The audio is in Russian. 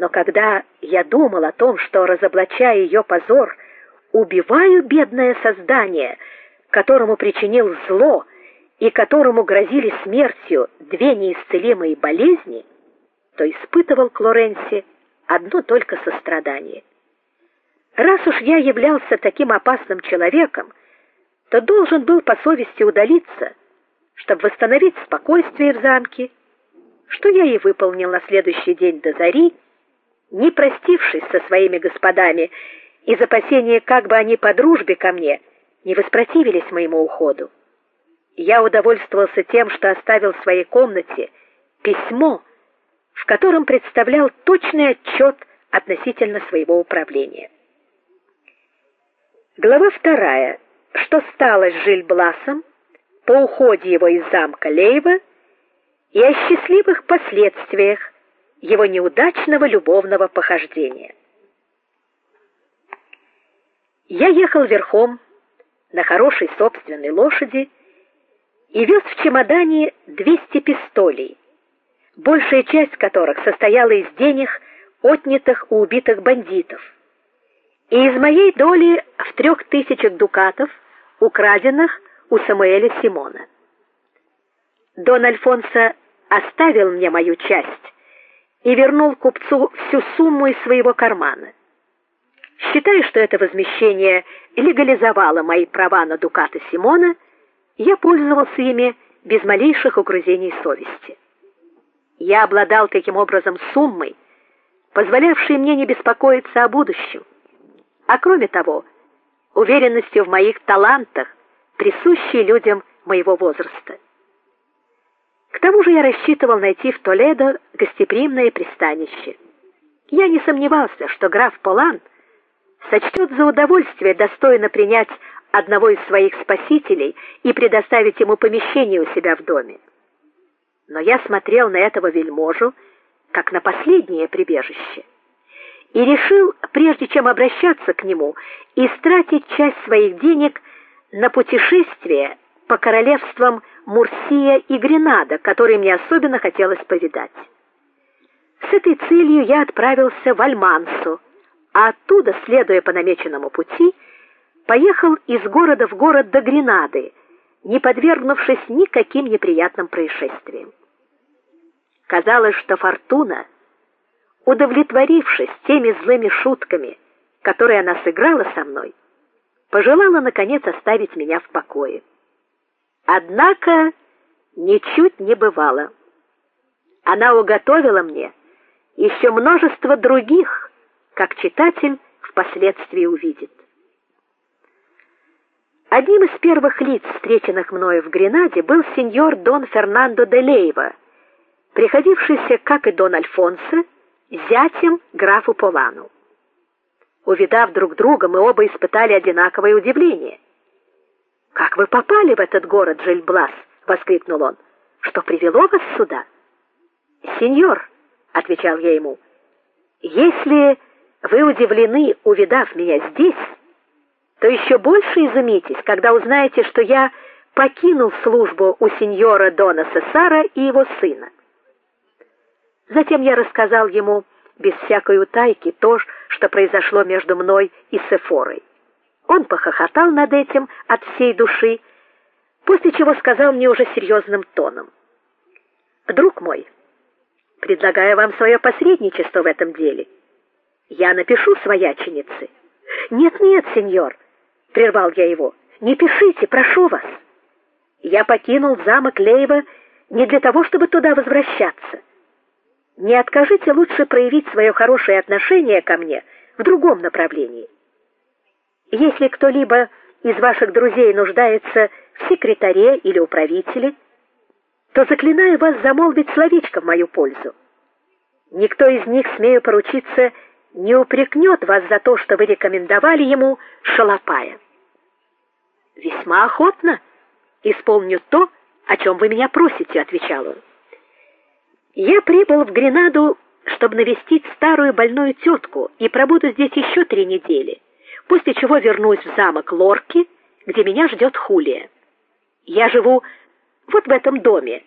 Но когда я думал о том, что разоблачая ее позор, убиваю бедное создание, которому причинил зло и которому грозили смертью две неисцелимые болезни, то испытывал к Лоренси одно только сострадание. Раз уж я являлся таким опасным человеком, то должен был по совести удалиться, чтобы восстановить спокойствие в замке, что я и выполнил на следующий день до зари, не простившись со своими господами из опасения, как бы они по дружбе ко мне не воспротивились моему уходу. Я удовольствовался тем, что оставил в своей комнате письмо, в котором представлял точный отчет относительно своего управления. Глава вторая. Что стало с Жильбласом по уходе его из замка Лейва и о счастливых последствиях его неудачного любовного похождения. Я ехал верхом на хорошей собственной лошади и вез в чемодане 200 пистолей, большая часть которых состояла из денег, отнятых у убитых бандитов, и из моей доли в трех тысячах дукатов, украденных у Самуэля Симона. Дон Альфонсо оставил мне мою часть и вернул купцу всю сумму из своего кармана. Считая, что это возмещение легализовало мои права на дукаты Симона, я пользовался ими без малейших угрызений совести. Я обладал таким образом суммой, позволявшей мне не беспокоиться о будущем. А кроме того, уверенностью в моих талантах, присущей людям моего возраста. К тому же я рассчитывал найти в Толедо гостеприимное пристанище. Я не сомневался, что граф Полан сочтет за удовольствие достойно принять одного из своих спасителей и предоставить ему помещение у себя в доме но я смотрел на этого вельможу как на последнее прибежище и решил, прежде чем обращаться к нему, истратить часть своих денег на путешествие по королевствам Мурсия и Гренада, которые мне особенно хотелось повидать. С этой целью я отправился в Альмансу, а оттуда, следуя по намеченному пути, поехал из города в город до Гренады, не подвергнувшись никаким неприятным происшествиям. Казалось, что фортуна, удовлетворившись теми злыми шутками, которые она сыграла со мной, пожелала наконец оставить меня в покое. Однако ничуть не бывало. Она уготовила мне еще множество других, как читатель впоследствии увидит. Одним из первых лиц, встреченных мною в Гренаде, был сеньор Дон Фернандо де Лейва, приходившийся, как и Дон Альфонсо, зятем графу Полану. Увидав друг друга, мы оба испытали одинаковое удивление. Как вы попали в этот город, Жильблас? воскликнул он. Что привело вас сюда? Сеньор, отвечал я ему. Если вы удивлены, увидав меня здесь, то еще больше изумитесь, когда узнаете, что я покинул службу у сеньора Дона Сесара и его сына. Затем я рассказал ему без всякой утайки то, что произошло между мной и Сефорой. Он похохотал над этим от всей души, после чего сказал мне уже серьезным тоном: "Друг мой, предлагаю вам свое посредничество в этом деле. Я напишу свояченице". "Нет, нет, сеньор", прервал я его. "Не пишите, прошу вас. Я покинул замок Лейва не для того, чтобы туда возвращаться не откажите лучше проявить свое хорошее отношение ко мне в другом направлении. Если кто-либо из ваших друзей нуждается в секретаре или управителе, то заклинаю вас замолвить словечко в мою пользу. Никто из них, смею поручиться, не упрекнет вас за то, что вы рекомендовали ему шалопая. Весьма охотно исполню то, о чем вы меня просите, отвечал он. Я прибыл в Гренаду, чтобы навестить старую больную тетку и пробуду здесь еще три недели, после чего вернусь в замок Лорки, где меня ждет Хулия. Я живу вот в этом доме,